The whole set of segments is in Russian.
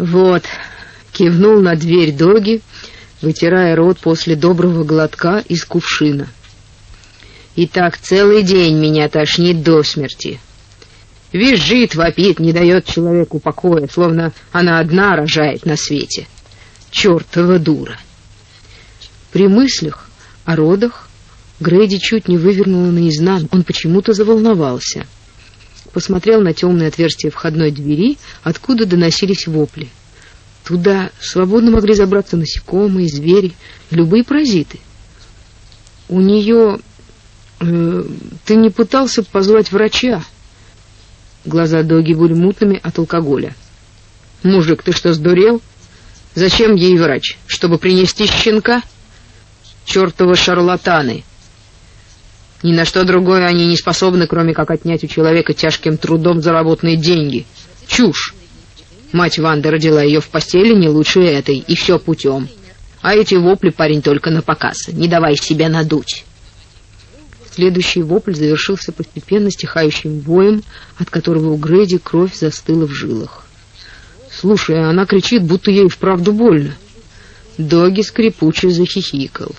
Вот, кивнул на дверь Доги, вытирая рот после доброго глотка из кувшина. И так целый день меня тошнит до смерти. Визжит, вопит, не дает человеку покоя, словно она одна рожает на свете. Чёртова дура! При мыслях о родах Грейди чуть не вывернула наизнанку. Он почему-то заволновался. Посмотрел на темное отверстие входной двери, откуда доносились вопли. Туда свободно могли забраться насекомые, звери, любые паразиты. У нее... Э, ты не пытался позвать врача? Глаза Доги были мутными от алкоголя. «Мужик, ты что, сдурел? Зачем ей врач? Чтобы принести щенка? Чертовы шарлатаны!» Ни на что другое они не способны, кроме как отнять у человека тяжким трудом заработанные деньги. Чушь! Мать Ванды родила ее в постели не лучше этой, и все путем. А эти вопли парень только на показ. Не давай себя надуть. Следующий вопль завершился постепенно стихающим воем, от которого у Грэди кровь застыла в жилах. Слушай, она кричит, будто ей вправду больно. Доги скрипуче захихикал.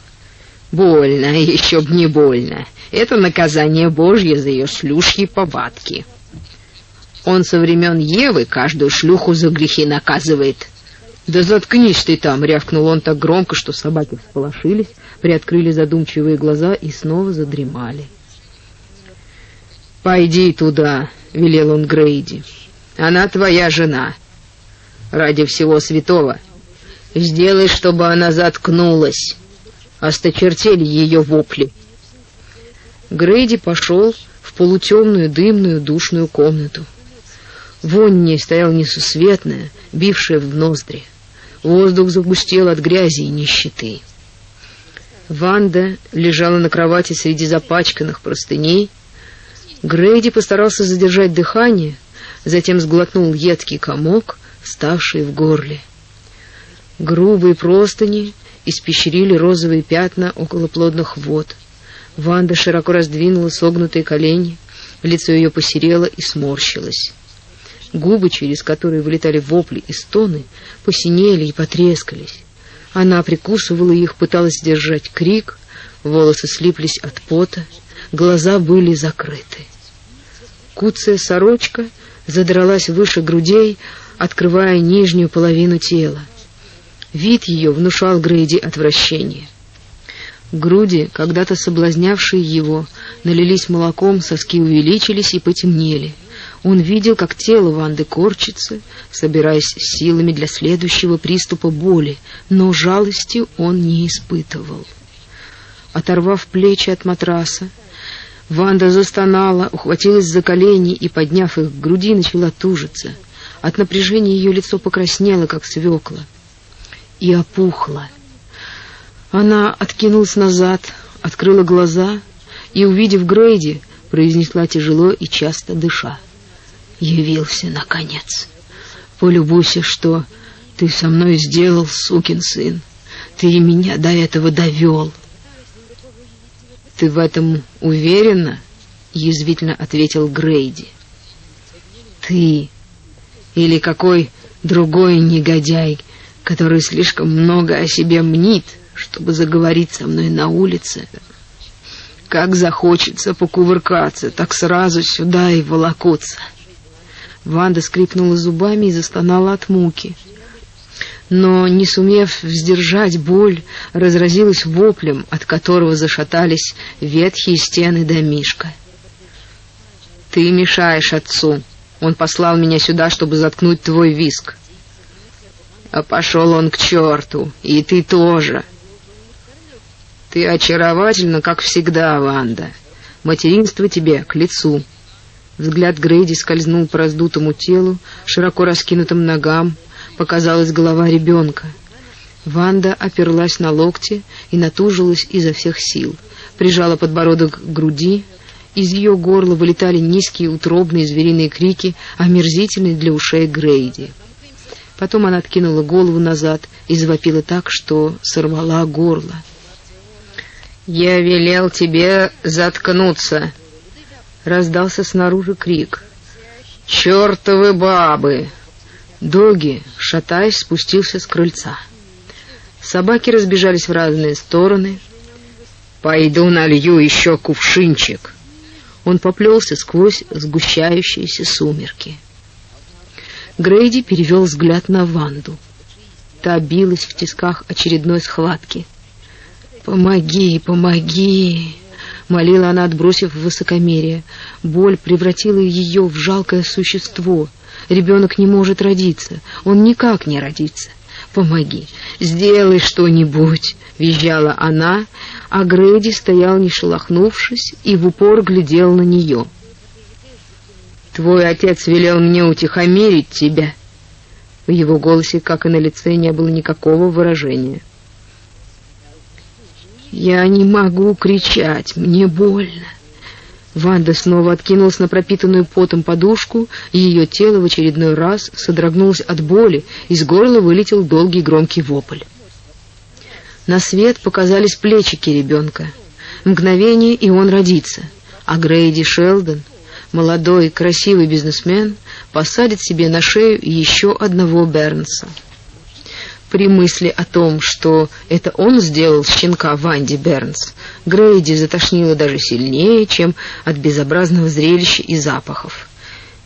Больно, еще б не больно. Это наказание Божье за ее шлюшьи повадки. Он со времен Евы каждую шлюху за грехи наказывает. Да заткнись ты там, рявкнул он так громко, что собаки всполошились, приоткрыли задумчивые глаза и снова задремали. Пойди туда, велел он Грейди. Она твоя жена. Ради всего святого сделай, чтобы она заткнулась. Осточертели ее вопли. Грейди пошел в полутемную дымную душную комнату. Вонь не стояла несусветная, бившая в ноздри. Воздух загустел от грязи и нищеты. Ванда лежала на кровати среди запачканных простыней. Грейди постарался задержать дыхание, затем сглотнул едкий комок, вставший в горле. Грубые простыни испещрили розовые пятна около плодных вод. Ванда широко раздвинула согнутые колени, лицо ее посерело и сморщилось. Губы, через которые вылетали вопли и стоны, посинели и потрескались. Она прикусывала их, пыталась сдержать крик, волосы слиплись от пота, глаза были закрыты. Куцая сорочка задралась выше грудей, открывая нижнюю половину тела. Вид ее внушал Грейди отвращение. Груди, когда-то соблазнявшие его, налились молоком, соски увеличились и потемнели. Он видел, как тело Ванды корчится, собираясь силами для следующего приступа боли, но жалости он не испытывал. Оторвав плечи от матраса, Ванда застонала, ухватилась за колени и, подняв их к груди, начала тужиться. От напряжения ее лицо покраснело, как свекла, и опухло. Она откинулась назад, открыла глаза и, увидев Грейди, произнесла тяжело и часто дыша. «Явился, наконец. Полюбуйся, что ты со мной сделал, сукин сын. Ты меня до этого довел». «Ты в этом уверена?» — язвительно ответил Грейди. «Ты или какой другой негодяй, который слишком много о себе мнит?» Чтобы заговорить со мной на улице. Как захочется покувыркаться, так сразу сюда и волокутся. Ванда скрипнула зубами и застонала от муки. Но, не сумев сдержать боль, разразилась воплем, от которого зашатались ветхие стены домишка. «Ты мешаешь отцу. Он послал меня сюда, чтобы заткнуть твой виск». «А пошел он к черту, и ты тоже». Ты очаровательна, как всегда, Ванда. Материнство тебе к лицу. Взгляд Грейди скользнул по раздутому телу, широко раскинутым ногам, показалась голова ребенка. Ванда оперлась на локти и натужилась изо всех сил, прижала подбородок к груди. Из ее горла вылетали низкие утробные звериные крики, омерзительные для ушей Грейди. Потом она откинула голову назад и завопила так, что сорвала горло. «Я велел тебе заткнуться!» Раздался снаружи крик. «Чертовы бабы! Доги, шатаясь, спустился с крыльца. Собаки разбежались в разные стороны. «Пойду налью еще кувшинчик». Он поплелся сквозь сгущающиеся сумерки. Грейди перевел взгляд на Ванду. Та билась в тисках очередной схватки. «Помоги, помоги!» — молила она, отбросив высокомерие. Боль превратила ее в жалкое существо. Ребенок не может родиться, он никак не родится. «Помоги, сделай что-нибудь!» — визжала она, а Грейди стоял не шелохнувшись и в упор глядел на нее. «Твой отец велел мне утихомирить тебя». В его голосе, как и на лице, не было никакого выражения. «Я не могу кричать, мне больно». Ванда снова откинулась на пропитанную потом подушку, и ее тело в очередной раз содрогнулось от боли, из горла вылетел долгий громкий вопль. На свет показались плечики ребенка. Мгновение, и он родится. А Грейди Шелдон, молодой, красивый бизнесмен, посадит себе на шею еще одного Бернса. При мысли о том, что это он сделал щенка Ванди Бернс, Грейди затошнило даже сильнее, чем от безобразного зрелища и запахов.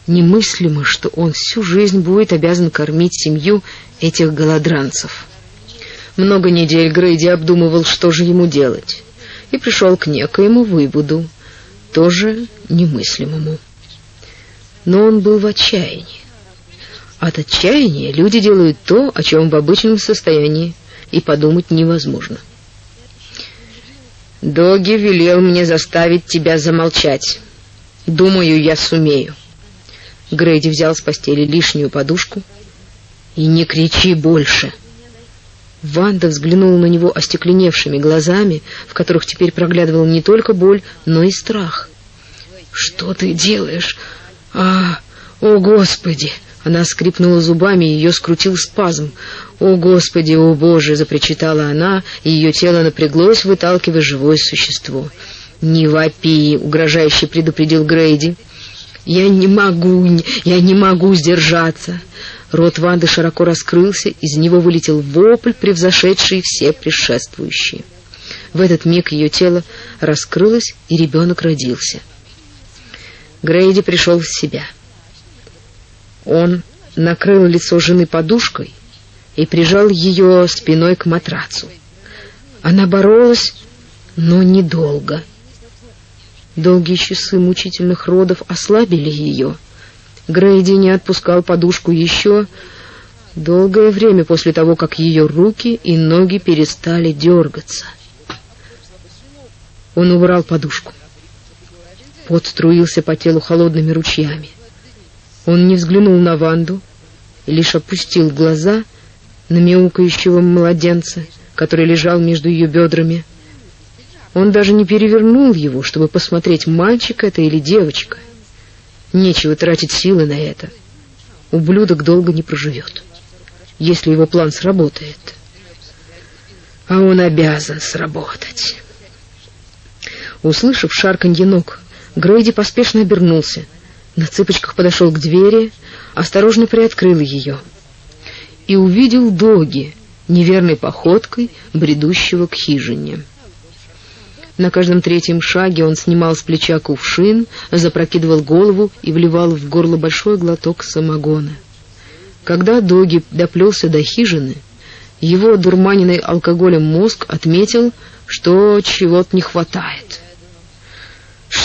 Немыслимо, что он всю жизнь будет обязан кормить семью этих голодранцев. Много недель Грейди обдумывал, что же ему делать, и пришел к некоему выводу, тоже немыслимому. Но он был в отчаянии. От отчаяния люди делают то, о чем в обычном состоянии и подумать невозможно. Доги велел мне заставить тебя замолчать. Думаю, я сумею. Грейди взял с постели лишнюю подушку. И не кричи больше. Ванда взглянула на него остекленевшими глазами, в которых теперь проглядывал не только боль, но и страх. Что ты делаешь? А, о, господи! Она скрипнула зубами, ее скрутил спазм. «О, Господи, о, Боже!» — запричитала она, и ее тело напряглось, выталкивая живое существо. «Не вопи!» — угрожающе предупредил Грейди. «Я не могу, я не могу сдержаться!» Рот Ванды широко раскрылся, из него вылетел вопль, превзошедший все предшествующие. В этот миг ее тело раскрылось, и ребенок родился. Грейди пришел в себя. Он накрыл лицо жены подушкой и прижал ее спиной к матрацу. Она боролась, но недолго. Долгие часы мучительных родов ослабили ее. Грейди не отпускал подушку еще долгое время после того, как ее руки и ноги перестали дергаться. Он убрал подушку. Пот струился по телу холодными ручьями. Он не взглянул на Ванду, лишь опустил глаза на мяукающего младенца, который лежал между ее бедрами. Он даже не перевернул его, чтобы посмотреть, мальчик это или девочка. Нечего тратить силы на это. Ублюдок долго не проживет, если его план сработает. А он обязан сработать. Услышав шарканье ног, Грейди поспешно обернулся — на цыпочках подошел к двери, осторожно приоткрыл ее и увидел Доги, неверной походкой, бредущего к хижине. На каждом третьем шаге он снимал с плеча кувшин, запрокидывал голову и вливал в горло большой глоток самогона. Когда Доги доплелся до хижины, его дурманенный алкоголем мозг отметил, что чего-то не хватает.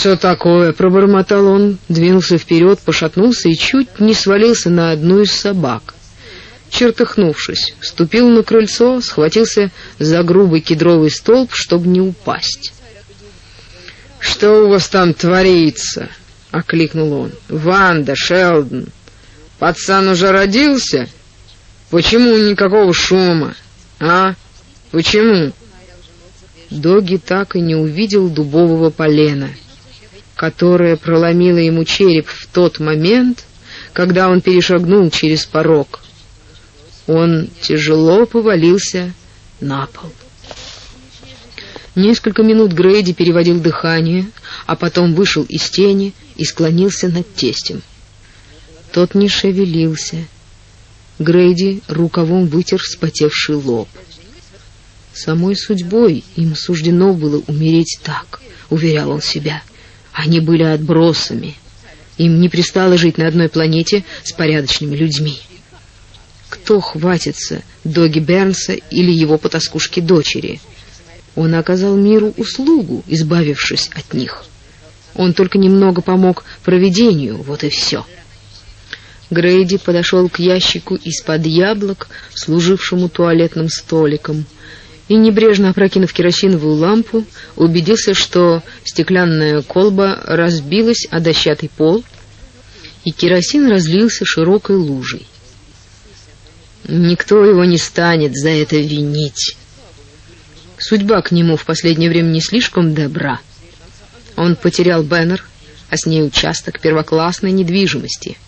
«Что такое?» — пробормотал он, двинулся вперед, пошатнулся и чуть не свалился на одну из собак. Чертыхнувшись, ступил на крыльцо, схватился за грубый кедровый столб, чтобы не упасть. «Что у вас там творится?» — окликнул он. «Ванда, Шелдон, пацан уже родился? Почему никакого шума? А? Почему?» Доги так и не увидел дубового полена — которая проломила ему череп в тот момент, когда он перешагнул через порог. Он тяжело повалился на пол. Несколько минут Грейди переводил дыхание, а потом вышел из тени и склонился над тестем. Тот не шевелился, Грейди рукавом вытер вспотевший лоб. Самой судьбой им суждено было умереть так, уверял он себя. Они были отбросами. Им не пристало жить на одной планете с порядочными людьми. Кто хватится Доги Бернса или его потаскушки дочери? Он оказал миру услугу, избавившись от них. Он только немного помог проведению, вот и все. Грейди подошел к ящику из-под яблок, служившему туалетным столиком, и, небрежно опрокинув керосиновую лампу, убедился, что стеклянная колба разбилась о дощатый пол, и керосин разлился широкой лужей. Никто его не станет за это винить. Судьба к нему в последнее время не слишком добра. Он потерял Беннер, а с ней участок первоклассной недвижимости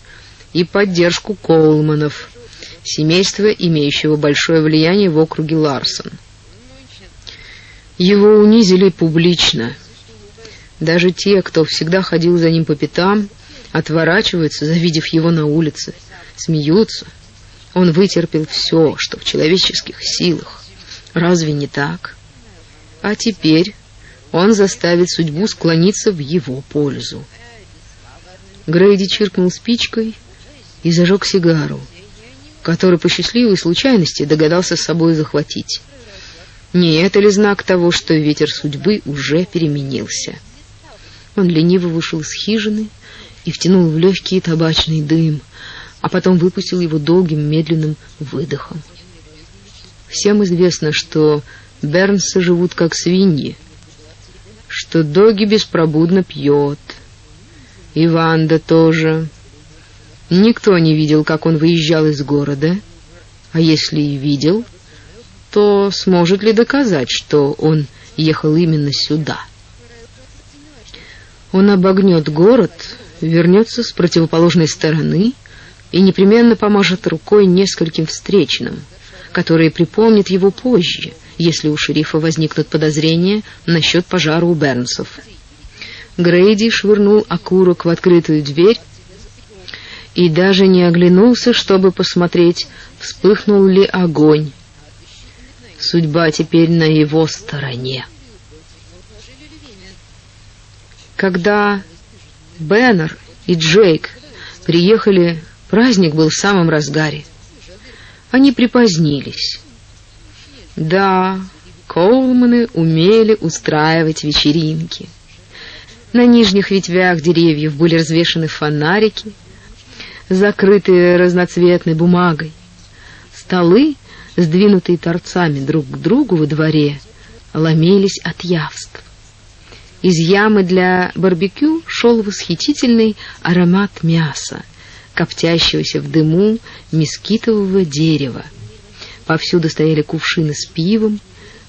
и поддержку Коулманов, семейства, имеющего большое влияние в округе Ларсон. Его унизили публично. Даже те, кто всегда ходил за ним по пятам, отворачиваются, завидев его на улице, смеются. Он вытерпел все, что в человеческих силах. Разве не так? А теперь он заставит судьбу склониться в его пользу. Грейди чиркнул спичкой и зажег сигару, который по счастливой случайности догадался с собой захватить. Не это ли знак того, что ветер судьбы уже переменился? Он лениво вышел из хижины и втянул в легкий табачный дым, а потом выпустил его долгим медленным выдохом. Всем известно, что бернсы живут как свиньи, что Доги беспробудно пьет, и Ванда тоже. Никто не видел, как он выезжал из города, а если и видел, то сможет ли доказать, что он ехал именно сюда? Он обогнет город, вернется с противоположной стороны и непременно помажет рукой нескольким встречным, которые припомнят его позже, если у шерифа возникнут подозрения насчет пожара у Бернсов. Грейди швырнул окурок в открытую дверь и даже не оглянулся, чтобы посмотреть, вспыхнул ли огонь Судьба теперь на его стороне. Когда Беннер и Джейк приехали, праздник был в самом разгаре. Они припозднились. Да, Коулманы умели устраивать вечеринки. На нижних ветвях деревьев были развешаны фонарики, закрытые разноцветной бумагой. Столы сдвинутые торцами друг к другу во дворе, ломились от явств. Из ямы для барбекю шел восхитительный аромат мяса, коптящегося в дыму мескитового дерева. Повсюду стояли кувшины с пивом,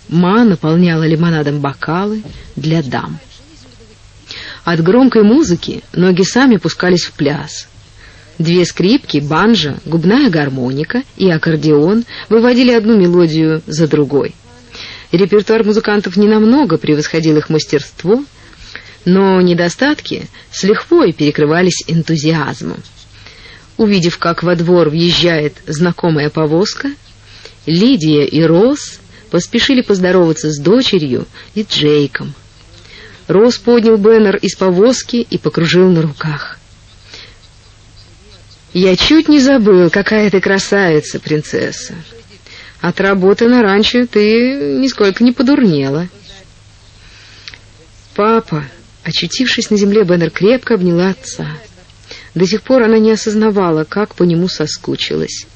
Ма наполняла лимонадом бокалы для дам. От громкой музыки ноги сами пускались в пляс — Две скрипки, банджо, губная гармоника и аккордеон выводили одну мелодию за другой. Репертуар музыкантов ненамного превосходил их мастерство, но недостатки с лихвой перекрывались энтузиазмом. Увидев, как во двор въезжает знакомая повозка, Лидия и Рос поспешили поздороваться с дочерью и Джейком. Рос поднял Беннер из повозки и покружил на руках. Я чуть не забыл, какая ты красавица, принцесса. От работы на ранчо ты нисколько не подурнела. Папа, очутившись на земле, Беннер крепко обняла отца. До сих пор она не осознавала, как по нему соскучилась.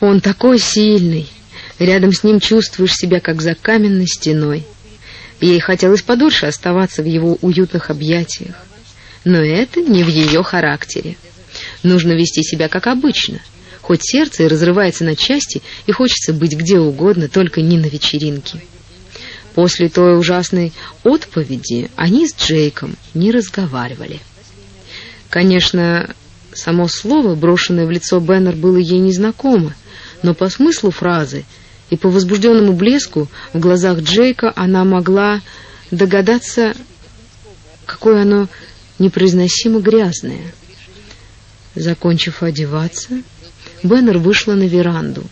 Он такой сильный. Рядом с ним чувствуешь себя как за каменной стеной. Ей хотелось подольше оставаться в его уютных объятиях, но это не в ее характере. Нужно вести себя как обычно. Хоть сердце и разрывается на части, и хочется быть где угодно, только не на вечеринке. После той ужасной отповеди они с Джейком не разговаривали. Конечно, само слово, брошенное в лицо Беннер, было ей незнакомо, но по смыслу фразы и по возбужденному блеску в глазах Джейка она могла догадаться, какое оно непроизносимо грязное. Закончив одеваться, Беннер вышла на веранду.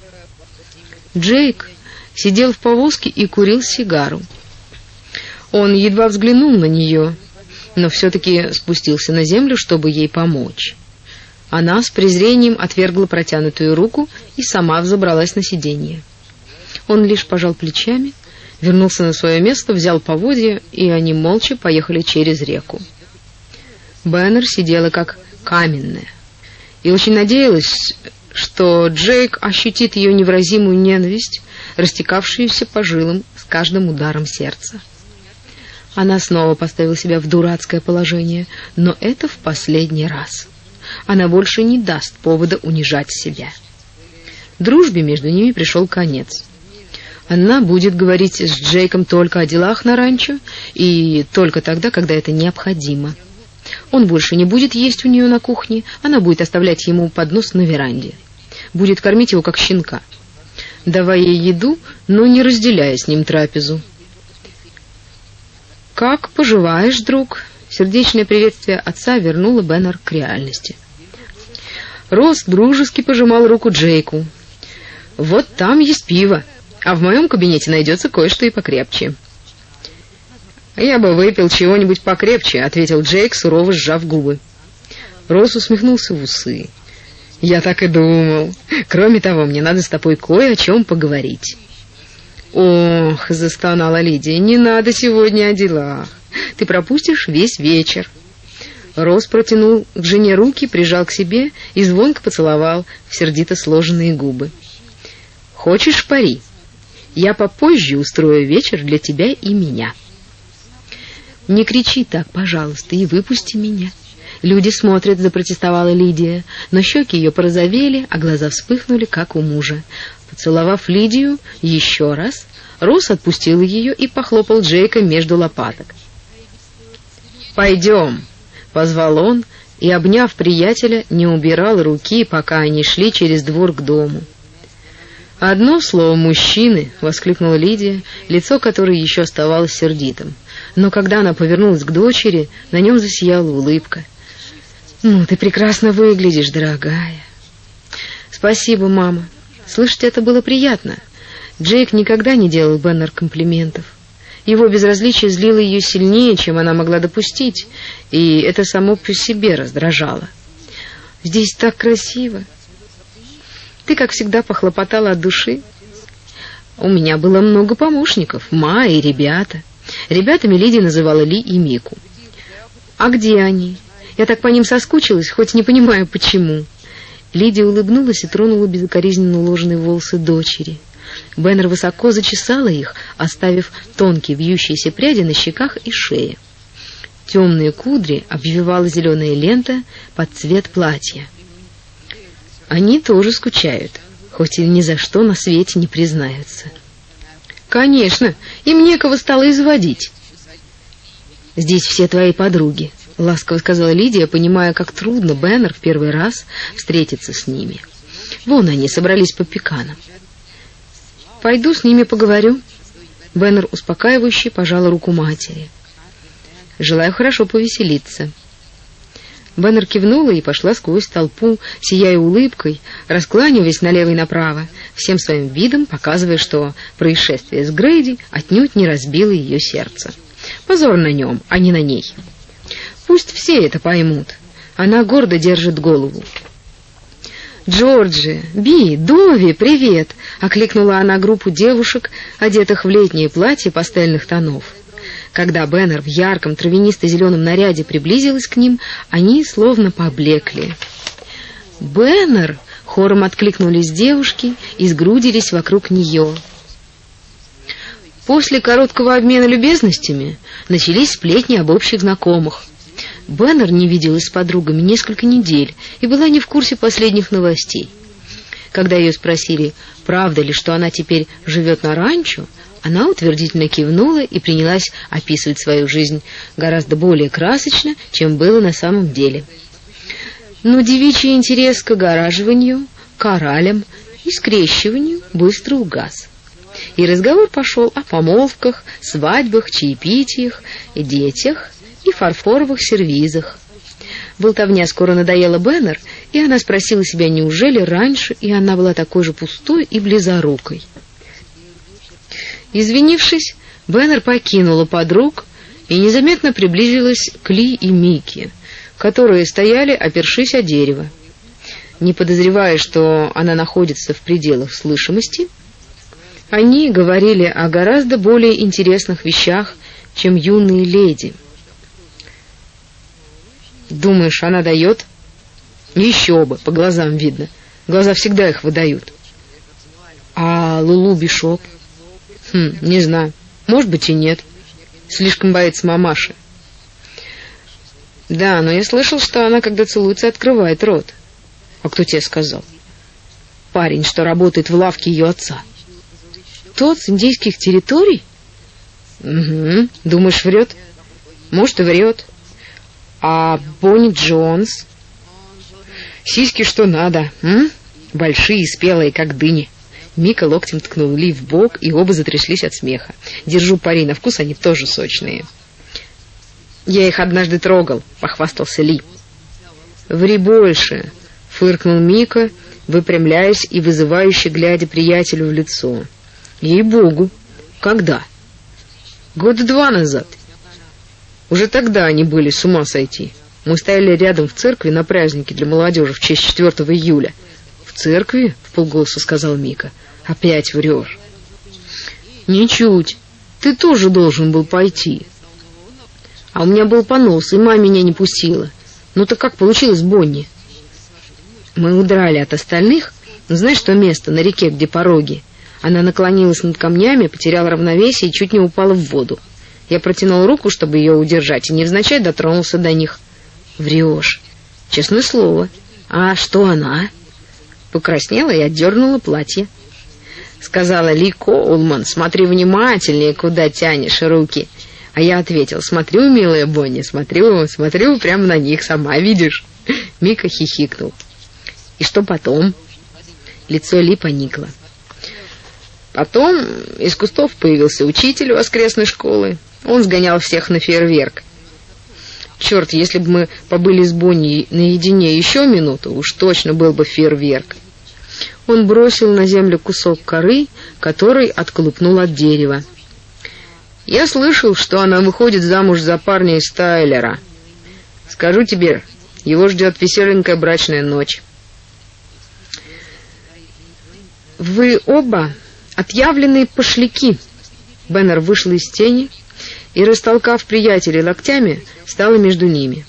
Джейк сидел в повозке и курил сигару. Он едва взглянул на нее, но все-таки спустился на землю, чтобы ей помочь. Она с презрением отвергла протянутую руку и сама взобралась на сиденье. Он лишь пожал плечами, вернулся на свое место, взял поводья, и они молча поехали через реку. Бэннер сидела как каменная и очень надеялась, что Джейк ощутит ее невыразимую ненависть, растекавшуюся по жилам с каждым ударом сердца. Она снова поставила себя в дурацкое положение, но это в последний раз. Она больше не даст повода унижать себя. Дружбе между ними пришел конец. Она будет говорить с Джейком только о делах на ранчо и только тогда, когда это необходимо. Он больше не будет есть у нее на кухне, она будет оставлять ему поднос на веранде. Будет кормить его как щенка, давая ей еду, но не разделяя с ним трапезу. «Как поживаешь, друг?» Сердечное приветствие отца вернуло Беннер к реальности. Рос дружески пожимал руку Джейку. «Вот там есть пиво, а в моем кабинете найдется кое-что и покрепче». «Я бы выпил чего-нибудь покрепче», — ответил Джейк, сурово сжав губы. Рос усмехнулся в усы. «Я так и думал. Кроме того, мне надо с тобой кое о чем поговорить». «Ох», — застонала Лидия, — «не надо сегодня о делах. Ты пропустишь весь вечер». Рос протянул к жене руки, прижал к себе и звонко поцеловал в сердито сложенные губы. «Хочешь пари? Я попозже устрою вечер для тебя и меня». «Не кричи так, пожалуйста, и выпусти меня». Люди смотрят, запротестовала Лидия, но щеки ее порозовели, а глаза вспыхнули, как у мужа. Поцеловав Лидию еще раз, Рус отпустил ее и похлопал Джейка между лопаток. «Пойдем», — позвал он, и, обняв приятеля, не убирал руки, пока они шли через двор к дому. «Одно слово мужчины!» — воскликнула Лидия, лицо которой еще оставалось сердитым. Но когда она повернулась к дочери, на нем засияла улыбка. «Ну, ты прекрасно выглядишь, дорогая!» «Спасибо, мама. Слышать это было приятно. Джейк никогда не делал Беннер комплиментов. Его безразличие злило ее сильнее, чем она могла допустить, и это само по себе раздражало. «Здесь так красиво!» «Ты, как всегда, похлопотала от души?» «У меня было много помощников, Ма и ребята. Ребятами Лидия называла Ли и Мику. «А где они? Я так по ним соскучилась, хоть не понимаю, почему». Лидия улыбнулась и тронула безукоризненно уложенные волосы дочери. Беннер высоко зачесала их, оставив тонкие вьющиеся пряди на щеках и шее. Темные кудри обвивала зеленая лента под цвет платья. Они тоже скучают, хоть и ни за что на свете не признаются. Конечно, им некого стало изводить. Здесь все твои подруги, ласково сказала Лидия, понимая, как трудно Беннер в первый раз встретиться с ними. Вон они собрались по пеканам. Пойду с ними поговорю. Беннер успокаивающе пожал руку матери. Желаю хорошо повеселиться. Беннер кивнула и пошла сквозь толпу, сияя улыбкой, раскланиваясь налево и направо, всем своим видом показывая, что происшествие с Грейди отнюдь не разбило ее сердце. Позор на нем, а не на ней. Пусть все это поймут. Она гордо держит голову. «Джорджи, Би, Дови, привет!» — окликнула она группу девушек, одетых в летние платья пастельных тонов. Когда Беннер в ярком травянисто-зеленом наряде приблизилась к ним, они словно поблекли. «Беннер!» — хором откликнулись девушки и сгрудились вокруг нее. После короткого обмена любезностями начались сплетни об общих знакомых. Беннер не виделась с подругами несколько недель и была не в курсе последних новостей. Когда ее спросили, правда ли, что она теперь живет на ранчо, она утвердительно кивнула и принялась описывать свою жизнь гораздо более красочно, чем было на самом деле. Но девичий интерес к огораживанию, коралям и скрещиванию быстро угас. И разговор пошел о помолвках, свадьбах, чаепитиях, детях и фарфоровых сервизах. Болтовня скоро надоела Беннер, и она спросила себя, неужели раньше и она была такой же пустой и близорукой. Извинившись, Беннер покинула подруг и незаметно приблизилась к Ли и Микки, которые стояли, опершись о дерево. Не подозревая, что она находится в пределах слышимости, они говорили о гораздо более интересных вещах, чем юные леди. Думаешь, она дает? Еще бы, по глазам видно. Глаза всегда их выдают. А Лулу Бишоп? Хм, не знаю. Может быть и нет. Слишком боится мамаши. Да, но я слышал, что она, когда целуется, открывает рот. А кто тебе сказал? Парень, что работает в лавке ее отца. Тот с индийских территорий? Угу. Думаешь, врет? Может, и врет. А Бонни Джонс? Сиськи что надо, м? Большие, спелые, как дыни. Мика локтем ткнул Ли в бок, и оба затряслись от смеха. Держу пари на вкус, они тоже сочные. Я их однажды трогал, похвастался Ли. Ври больше, фыркнул Мика, выпрямляясь и вызывающе глядя приятелю в лицо. Ей-богу, когда? Года два назад. Уже тогда они были с ума сойти. Мы стояли рядом в церкви на празднике для молодежи в честь 4 июля. В церкви? В полголоса сказал Мика. Опять врешь. Ничуть. Ты тоже должен был пойти. А у меня был понос, и мама меня не пустила. Ну так как получилось, Бонни? Мы удрали от остальных. Ну, знаешь, то место на реке, где пороги? Она наклонилась над камнями, потеряла равновесие и чуть не упала в воду. Я протянул руку, чтобы ее удержать, и невзначай дотронулся до них. Врешь. Честное слово. А что она? Покраснела и отдернула платье. Сказала Ли Коулман, смотри внимательнее, куда тянешь руки. А я ответил, смотрю, милая Бонни, смотрю, смотрю прямо на них, сама видишь. Мика хихикнул. И что потом? Лицо Ли поникло. Потом из кустов появился учитель воскресной школы. Он сгонял всех на фейерверк. Черт, если бы мы побыли с Бонни наедине еще минуту, уж точно был бы фейерверк. Он бросил на землю кусок коры, который отклупнул от дерева. Я слышал, что она выходит замуж за парня из Тайлера. Скажу тебе, его ждет веселенькая брачная ночь. Вы оба Отъявленные пошляки. Беннер вышел из тени и, растолкав приятелей локтями, стала между ними.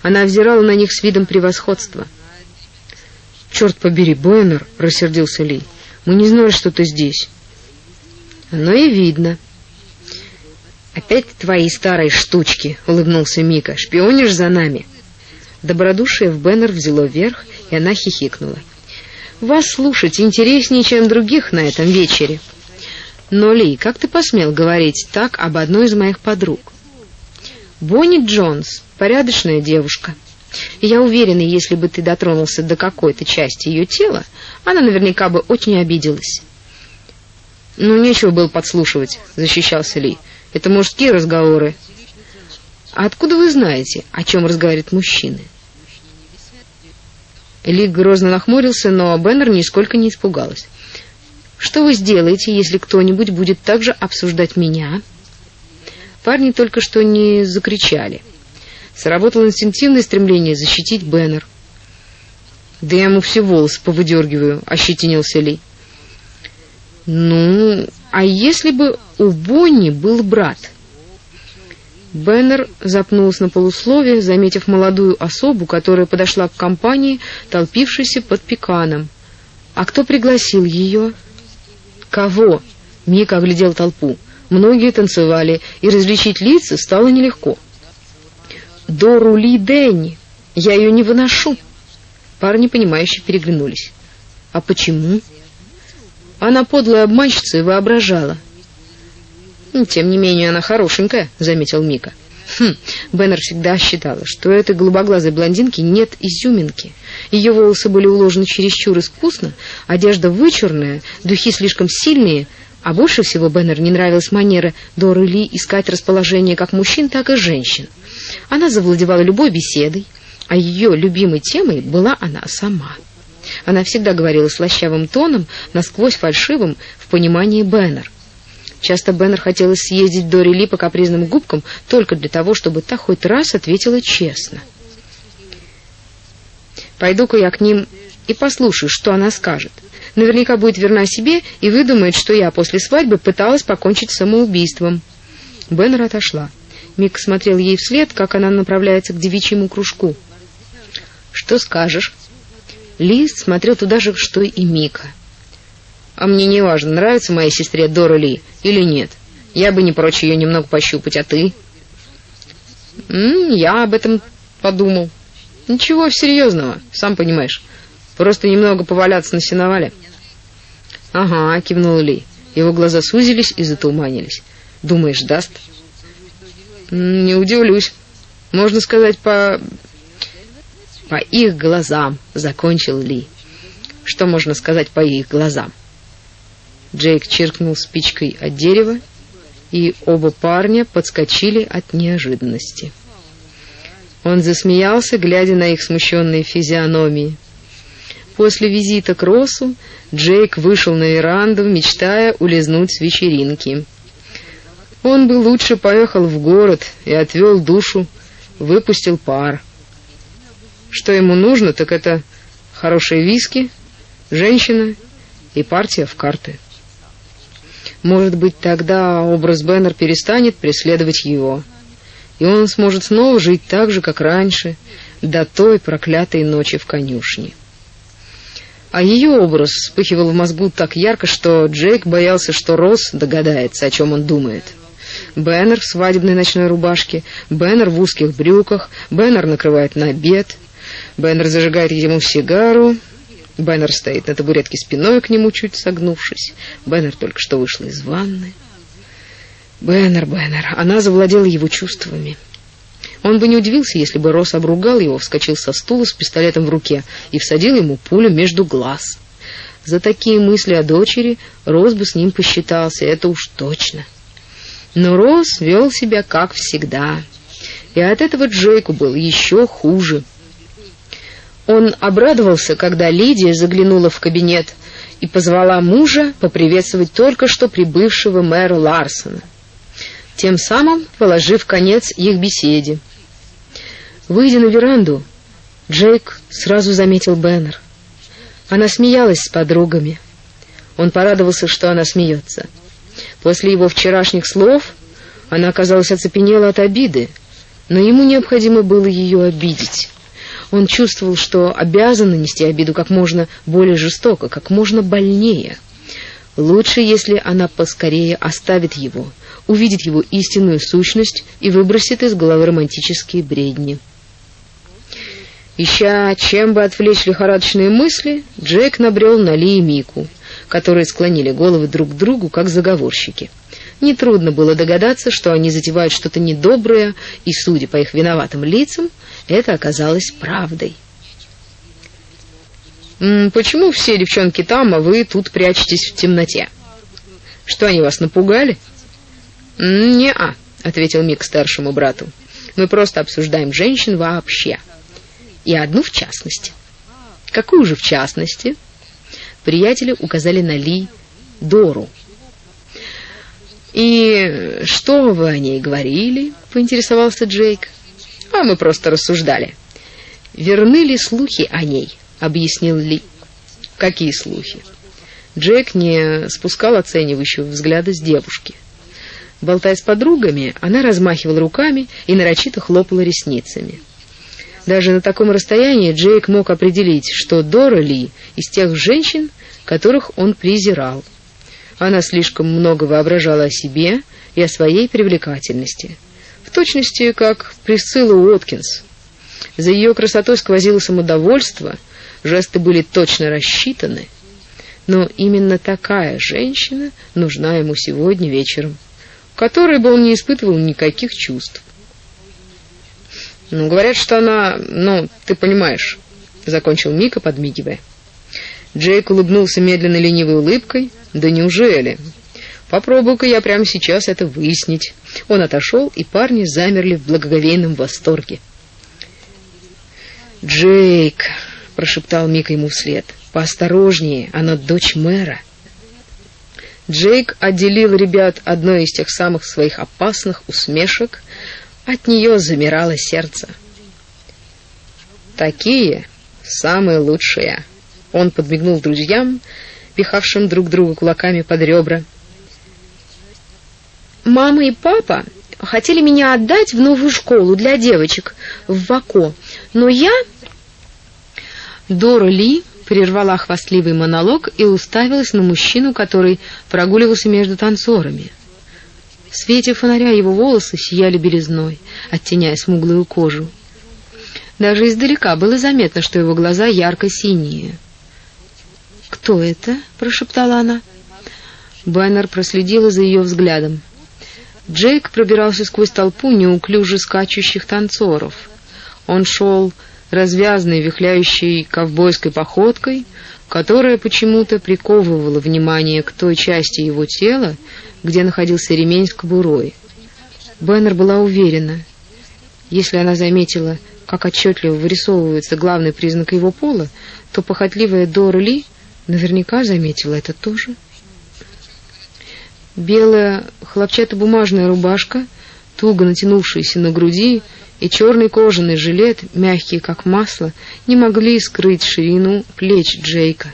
Она взирала на них с видом превосходства. «Черт побери, Беннер!» — рассердился Ли. «Мы не знали, что ты здесь». «Оно и видно». «Опять твои старые штучки!» — улыбнулся Мика. «Шпионишь за нами?» Добродушие в Беннер взяло верх, и она хихикнула. Вас слушать интереснее, чем других на этом вечере. Но, Ли, как ты посмел говорить так об одной из моих подруг? Бонни Джонс — порядочная девушка. И я уверена, если бы ты дотронулся до какой-то части ее тела, она наверняка бы очень обиделась. Ну, нечего было подслушивать, защищался Ли. Это мужские разговоры. А откуда вы знаете, о чем разговаривают мужчины? Ли грозно нахмурился, но Беннер нисколько не испугалась. «Что вы сделаете, если кто-нибудь будет также обсуждать меня?» Парни только что не закричали. Сработало инстинктивное стремление защитить Беннер. «Да я ему все волосы повыдергиваю», — ощетинился Ли. «Ну, а если бы у Бонни был брат?» Беннер запнулся на полуслове, заметив молодую особу, которая подошла к компании, толпившейся под пеканом. «А кто пригласил ее?» «Кого?» — Мика оглядел толпу. Многие танцевали, и различить лица стало нелегко. «Дору Ли Дэнни! Я ее не выношу!» Парни, понимающе переглянулись. «А почему?» Она подлая обманщица и воображала — «Тем не менее, она хорошенькая», — заметил Мика. Хм, Беннер всегда считала, что у этой голубоглазой блондинки нет изюминки. Ее волосы были уложены чересчур искусно, одежда вычурная, духи слишком сильные, а больше всего Беннер не нравилась манера Доры Ли искать расположение как мужчин, так и женщин. Она завладевала любой беседой, А ее любимой темой была она сама. Она всегда говорила слащавым тоном, насквозь фальшивым в понимании Беннер. Часто Беннер хотелось съездить до Рели по капризным губкам только для того, чтобы та хоть раз ответила честно. «Пойду-ка я к ним и послушаю, что она скажет. Наверняка будет верна себе и выдумает, что я после свадьбы пыталась покончить самоубийством». Беннер отошла. Мик смотрел ей вслед, как она направляется к девичьему кружку. «Что скажешь?» Ли смотрел туда же, что и Мика. «А мне не важно, нравится моей сестре Дора Ли или нет. Я бы не прочь ее немного пощупать, а ты?» М -м, «Я об этом подумал. Ничего серьезного, сам понимаешь. Просто немного поваляться на сеновале». «Ага», — кивнул Ли. Его глаза сузились и затуманились. «Думаешь, даст?» «Не удивлюсь. Можно сказать, по по их глазам, закончил Ли. Что можно сказать по их глазам? Джейк чиркнул спичкой от дерева, и оба парня подскочили от неожиданности. Он засмеялся, глядя на их смущенные физиономии. После визита к Росу Джейк вышел на веранду, мечтая улизнуть с вечеринки. Он бы лучше поехал в город и отвел душу, выпустил пар. Что ему нужно, так это хорошие виски, женщина и партия в карты. Может быть, тогда образ Беннер перестанет преследовать его, и он сможет снова жить так же, как раньше, до той проклятой ночи в конюшне. А ее образ вспыхивал в мозгу так ярко, что Джейк боялся, что Росс догадается, о чем он думает. Беннер в свадебной ночной рубашке, Беннер в узких брюках, Беннер накрывает на обед — Беннер зажигает ему сигару. Беннер стоит на табуретке спиной к нему, чуть согнувшись. Беннер только что вышла из ванны. Беннер, Беннер. Она завладела его чувствами. Он бы не удивился, если бы Росс обругал его, вскочил со стула с пистолетом в руке и всадил ему пулю между глаз. За такие мысли о дочери Росс бы с ним посчитался, это уж точно. Но Росс вел себя как всегда, и от этого Джейку был еще хуже. Он обрадовался, когда Лидия заглянула в кабинет и позвала мужа поприветствовать только что прибывшего мэра Ларсона, тем самым положив конец их беседе. Выйдя на веранду, Джейк сразу заметил Беннер. Она смеялась с подругами. Он порадовался, что она смеется. После его вчерашних слов она, казалось, оцепенела от обиды, но ему необходимо было ее обидеть. Он чувствовал, что обязан нанести обиду как можно более жестоко, как можно больнее. Лучше, если она поскорее оставит его, увидит его истинную сущность и выбросит из головы романтические бредни. Ища чем бы отвлечь лихорадочные мысли, Джек набрел на Ли и Мику, которые склонили головы друг к другу, как заговорщики. Нетрудно было догадаться, что они затевают что-то недоброе, и, судя по их виноватым лицам, это оказалось правдой. «Почему все девчонки там, а вы тут прячетесь в темноте? Что, они вас напугали?» «Не-а», — ответил Мик старшему брату. «Мы просто обсуждаем женщин вообще. И одну в частности». «Какую же в частности?» Приятели указали на Ли Дору. «И что вы о ней говорили?» — поинтересовался Джейк. А мы просто рассуждали. Верны ли слухи о ней? объяснил Ли. Какие слухи? Джек не спускал оценивающего взгляда с девушки. Болтая с подругами, она размахивала руками и нарочито хлопала ресницами. Даже на таком расстоянии Джейк мог определить, что Дора Ли из тех женщин, которых он презирал. Она слишком много воображала о себе и о своей привлекательности в точности как Присцилла Уоткинс. За ее красотой сквозило самодовольство, жесты были точно рассчитаны. Но именно такая женщина нужна ему сегодня вечером, которой бы он не испытывал никаких чувств. Ну, говорят, что она, ну, ты понимаешь, закончил Мика, подмигивая. Джейк улыбнулся медленной ленивой улыбкой. Да неужели? Попробую-ка я прямо сейчас это выяснить. Он отошел, и парни замерли в благоговейном восторге. «Джейк!» — прошептал Мик ему вслед. «Поосторожнее, она дочь мэра». Джейк отделил ребят одной из тех самых своих опасных усмешек. От нее замирало сердце. «Такие самые лучшие!» Он подмигнул друзьям, пихавшим друг друга кулаками под ребра. «Мама и папа хотели меня отдать в новую школу для девочек в Вако, но я...» Дора Ли прервала хвастливый монолог и уставилась на мужчину, который прогуливался между танцорами. В свете фонаря его волосы сияли белизной, оттеняя смуглую кожу. Даже издалека было заметно, что его глаза ярко-синие. «Кто это?» — прошептала она. Бэннер проследила за ее взглядом. Джейк пробирался сквозь толпу неуклюже скачущих танцоров. Он шел развязной, вихляющей ковбойской походкой, которая почему-то приковывала внимание к той части его тела, где находился ремень с кобурой. Беннер была уверена, если она заметила, как отчетливо вырисовывается главный признак его пола, то похотливая Дора Ли наверняка заметила это тоже. Белая хлопчатобумажная рубашка, туго натянувшаяся на груди, и черный кожаный жилет, мягкий как масло, не могли скрыть ширину плеч Джейка.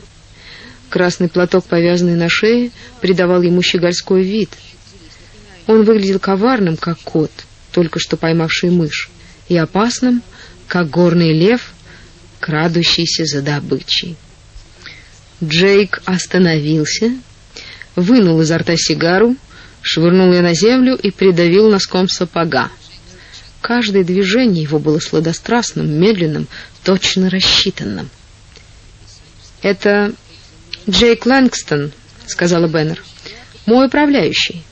Красный платок, повязанный на шее, придавал ему щегольской вид. Он выглядел коварным, как кот, только что поймавший мышь, и опасным, как горный лев, крадущийся за добычей. Джейк остановился, вынул изо рта сигару, швырнул ее на землю и придавил носком сапога. Каждое движение его было сладострастным, медленным, точно рассчитанным. «Это Джейк Лэнгстон», — сказала Беннер, — «мой управляющий».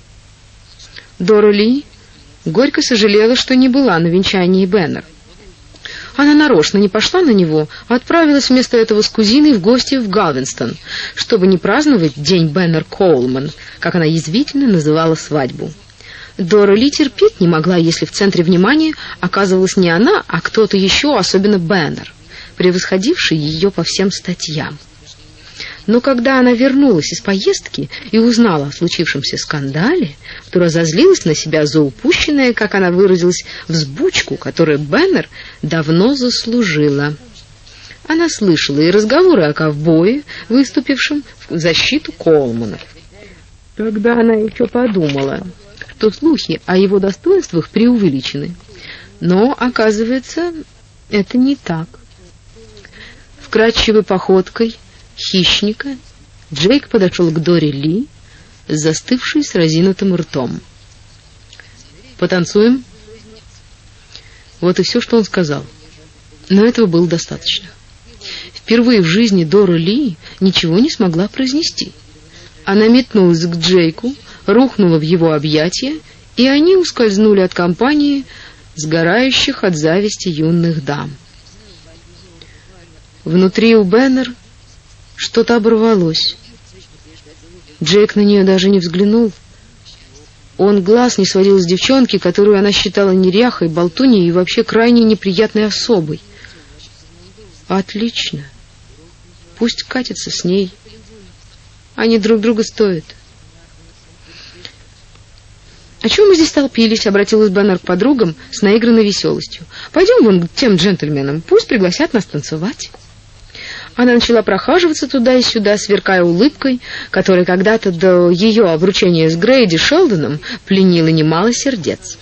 Дора Ли горько сожалела, что не была на венчании Беннер. Она нарочно не пошла на него, а отправилась вместо этого с кузиной в гости в Галвинстон, чтобы не праздновать День Беннер Коулман, как она язвительно называла свадьбу. Дора Ли терпеть не могла, если в центре внимания оказывалась не она, а кто-то еще, особенно Беннер, превосходивший ее по всем статьям. Но когда она вернулась из поездки и узнала о случившемся скандале, то разозлилась на себя за упущенное, как она выразилась, взбучку, которую Беннер давно заслужила. Она слышала и разговоры о ковбое, выступившем в защиту Колманов. Тогда она еще подумала, что слухи о его достоинствах преувеличены. Но, оказывается, это не так. Вкрадчивой походкой хищника Джейк подошел к Дори Ли, застывшей с разинутым ртом. «Потанцуем?» Вот и все, что он сказал. Но этого было достаточно. Впервые в жизни Дора Ли ничего не смогла произнести. Она метнулась к Джейку, рухнула в его объятия, и они ускользнули от компании сгорающих от зависти юных дам. Внутри у Беннер что-то оборвалось. Джейк на нее даже не взглянул. Он глаз не сводил с девчонки, которую она считала неряхой, болтуньей и вообще крайне неприятной особой. Отлично. Пусть катится с ней. Они друг друга стоят. «О чем мы здесь толпились?» — обратилась Беннер к подругам с наигранной веселостью. «Пойдем вон к тем джентльменам, пусть пригласят нас танцевать». Она начала прохаживаться туда и сюда, сверкая улыбкой, которая когда-то до ее обручения с Грейди Шелдоном пленила немало сердец.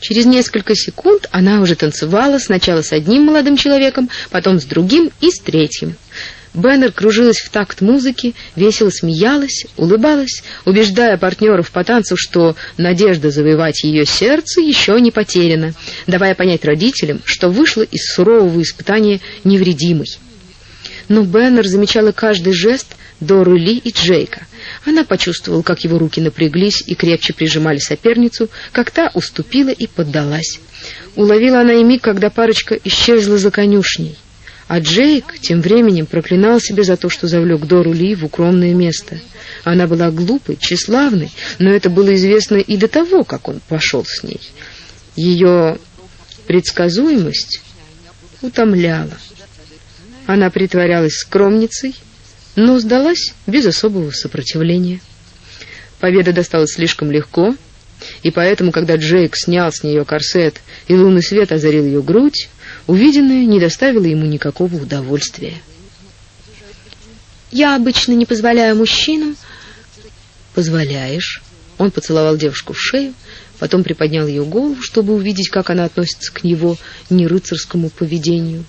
Через несколько секунд она уже танцевала сначала с одним молодым человеком, потом с другим и с третьим. Беннер кружилась в такт музыки, весело смеялась, улыбалась, убеждая партнеров по танцу, что надежда завоевать ее сердце еще не потеряна, давая понять родителям, что вышла из сурового испытания невредимой. Но Беннер замечала каждый жест Дору Ли и Джейка. Она почувствовала, как его руки напряглись и крепче прижимали соперницу, как та уступила и поддалась. Уловила она и миг, когда парочка исчезла за конюшней. А Джейк тем временем проклинал себя за то, что завлек Дору Ли в укромное место. Она была глупой, тщеславной, но это было известно и до того, как он пошел с ней. Ее предсказуемость утомляла. Она притворялась скромницей, но сдалась без особого сопротивления. Победа досталась слишком легко, и поэтому, когда Джейк снял с нее корсет и лунный свет озарил ее грудь, увиденное не доставило ему никакого удовольствия. «Я обычно не позволяю мужчинам...» «Позволяешь?» Он поцеловал девушку в шею, потом приподнял ее голову, чтобы увидеть, как она относится к его нерыцарскому поведению.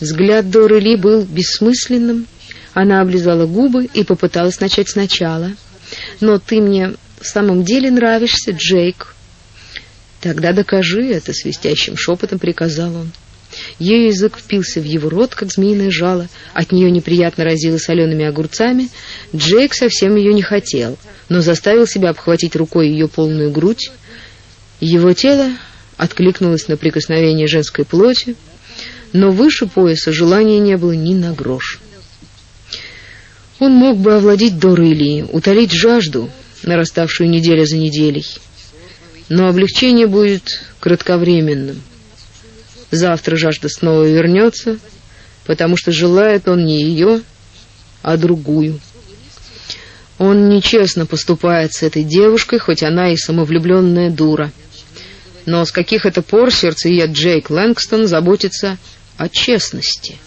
Взгляд Доры Ли был бессмысленным. Она облизала губы и попыталась начать сначала. «Но ты мне в самом деле нравишься, Джейк». «Тогда докажи это», — свистящим шепотом приказал он. Ее язык впился в его рот, как змеиное жало. От нее неприятно разило солеными огурцами. Джейк совсем ее не хотел, но заставил себя обхватить рукой ее полную грудь. Его тело откликнулось на прикосновение женской плоти, но выше пояса желания не было ни на грош. Он мог бы овладеть Дорой утолить жажду, нараставшую неделя за неделей. Но облегчение будет кратковременным. Завтра жажда снова вернется, потому что желает он не ее, а другую. Он нечестно поступает с этой девушкой, хоть она и самовлюбленная дура. Но с каких это пор сердцеед Джейк Лэнгстон заботится о честности?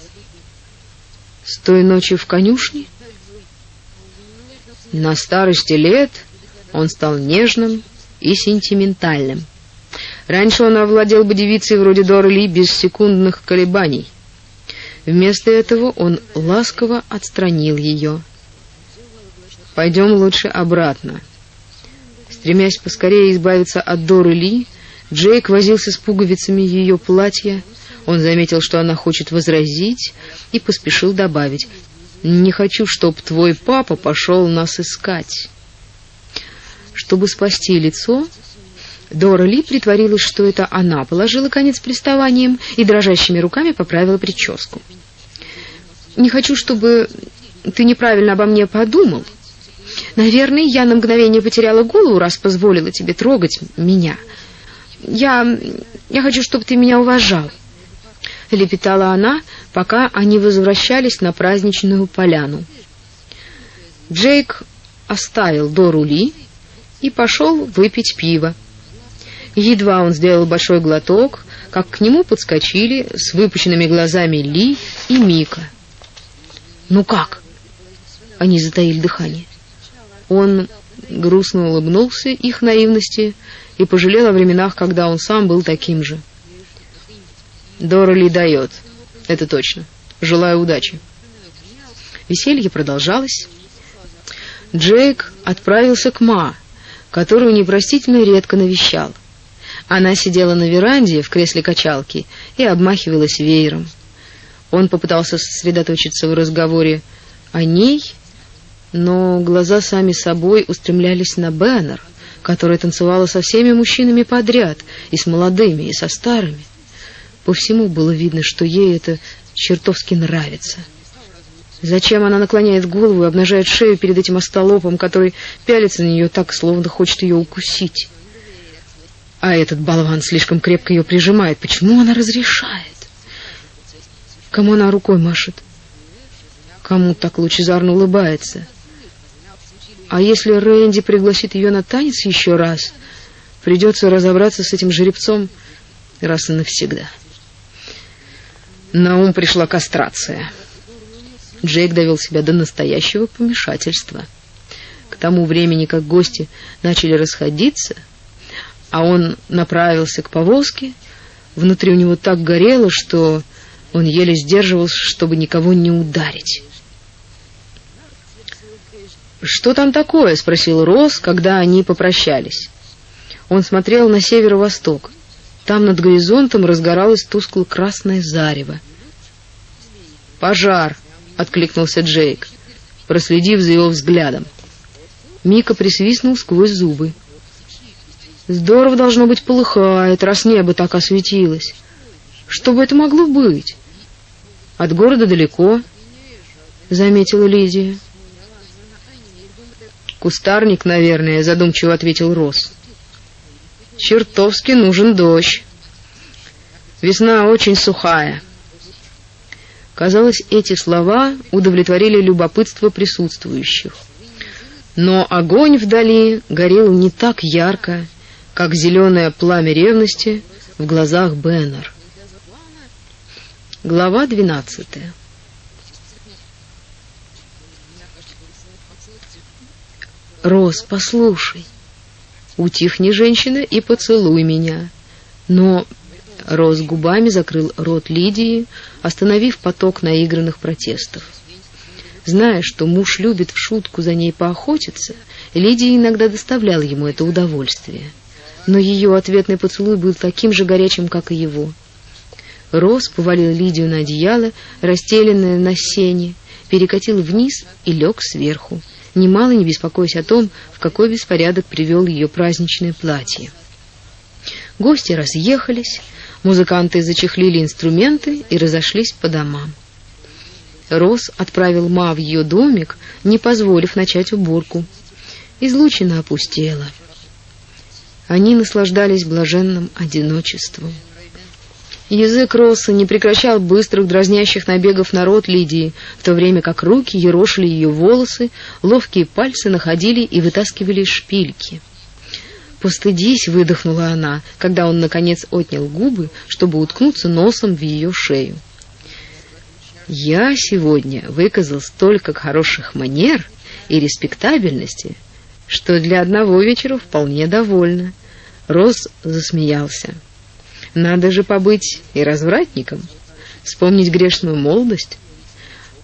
С той ночи в конюшне? На старости лет он стал нежным и сентиментальным. Раньше он овладел бы девицей вроде Дорли без секундных колебаний. Вместо этого он ласково отстранил ее. «Пойдем лучше обратно». Стремясь поскорее избавиться от Доры Ли, Джейк возился с пуговицами ее платья. Он заметил, что она хочет возразить, и поспешил добавить, «Не хочу, чтоб твой папа пошел нас искать». Чтобы спасти лицо, Дора Ли притворилась, что это она положила конец приставаниям и дрожащими руками поправила прическу. «Не хочу, чтобы ты неправильно обо мне подумал. Наверное, я на мгновение потеряла голову, раз позволила тебе трогать меня. Я... я хочу, чтобы ты меня уважал». Лепетала она, пока они возвращались на праздничную поляну. Джейк оставил Дору Ли и пошел выпить пиво. Едва он сделал большой глоток, как к нему подскочили с выпущенными глазами Ли и Мика. «Ну как?» Они затаили дыхание. Он грустно улыбнулся их наивности и пожалел о временах, когда он сам был таким же. Дора Ли это точно. Желаю удачи. Веселье продолжалось. Джейк отправился к Ма, которую непростительно редко навещал. Она сидела на веранде в кресле качалки и обмахивалась веером. Он попытался сосредоточиться в разговоре о ней, но глаза сами собой устремлялись на Беннер, которая танцевала со всеми мужчинами подряд, и с молодыми, и со старыми. По всему было видно, что ей это чертовски нравится. Зачем она наклоняет голову и обнажает шею перед этим остолопом, который пялится на нее так, словно хочет ее укусить? А этот болван слишком крепко ее прижимает. Почему она разрешает? Кому она рукой машет? Кому так лучезарно улыбается? А если Рэнди пригласит ее на танец еще раз, придется разобраться с этим жеребцом раз и навсегда. На ум пришла кастрация. Джейк довел себя до настоящего помешательства. К тому времени, как гости начали расходиться, а он направился к повозке. Внутри у него так горело, что он еле сдерживался, чтобы никого не ударить. «Что там такое?» — спросил Росс, когда они попрощались. Он смотрел на северо-восток. Там над горизонтом разгоралось тускло-красное зарево. «Пожар!» — откликнулся Джейк, проследив за его взглядом. Мика присвистнул сквозь зубы. Здорово должно быть полыхает, раз небо так осветилось. Что бы это могло быть? От города далеко, заметила Лидия. Кустарник, наверное, задумчиво ответил Рос. Чертовски нужен дождь. Весна очень сухая. Казалось, эти слова удовлетворили любопытство присутствующих. Но огонь вдали горел не так ярко, как зеленое пламя ревности в глазах Беннер. Глава двенадцатая. Рос, послушай. Утихни, женщина, и поцелуй меня. Но Рос губами закрыл рот Лидии, остановив поток наигранных протестов. Зная, что муж любит в шутку за ней поохотиться, Лидия иногда доставляла ему это удовольствие. Но ее ответный поцелуй был таким же горячим, как и его. Рос повалил Лидию на одеяло, расстеленное на сене, перекатил вниз и лег сверху, немало не беспокоясь о том, в какой беспорядок привел ее праздничное платье. Гости разъехались, музыканты зачехлили инструменты и разошлись по домам. Рос отправил Ма в ее домик, не позволив начать уборку. Излучина опустела. Они наслаждались блаженным одиночеством. Язык Росса не прекращал быстрых дразнящих набегов на рот Лидии, в то время как руки ерошили ее волосы, ловкие пальцы находили и вытаскивали шпильки. «Постыдись!» — выдохнула она, когда он, наконец, отнял губы, чтобы уткнуться носом в ее шею. «Я сегодня выказал столько хороших манер и респектабельности, что для одного вечера вполне довольна». Рос засмеялся. Надо же побыть и развратником, вспомнить грешную молодость.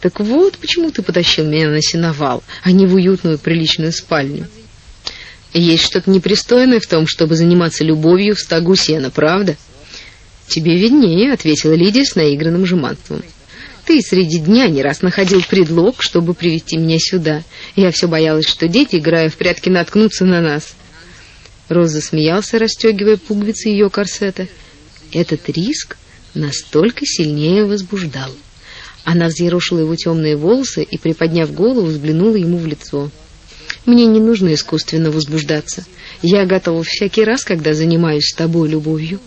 Так вот, почему ты потащил меня на сеновал, а не в уютную приличную спальню. Есть что-то непристойное в том, чтобы заниматься любовью в стогу сена, правда? Тебе виднее, ответила Лидия с наигранным жеманством. Ты среди дня не раз находил предлог, чтобы привести меня сюда. Я все боялась, что дети, играя в прятки, наткнутся на нас. Роза смеялся, расстегивая пуговицы ее корсета. Этот риск настолько сильнее возбуждал. Она взъерошила его темные волосы и, приподняв голову, взглянула ему в лицо. «Мне не нужно искусственно возбуждаться. Я готова всякий раз, когда занимаюсь с тобой любовью».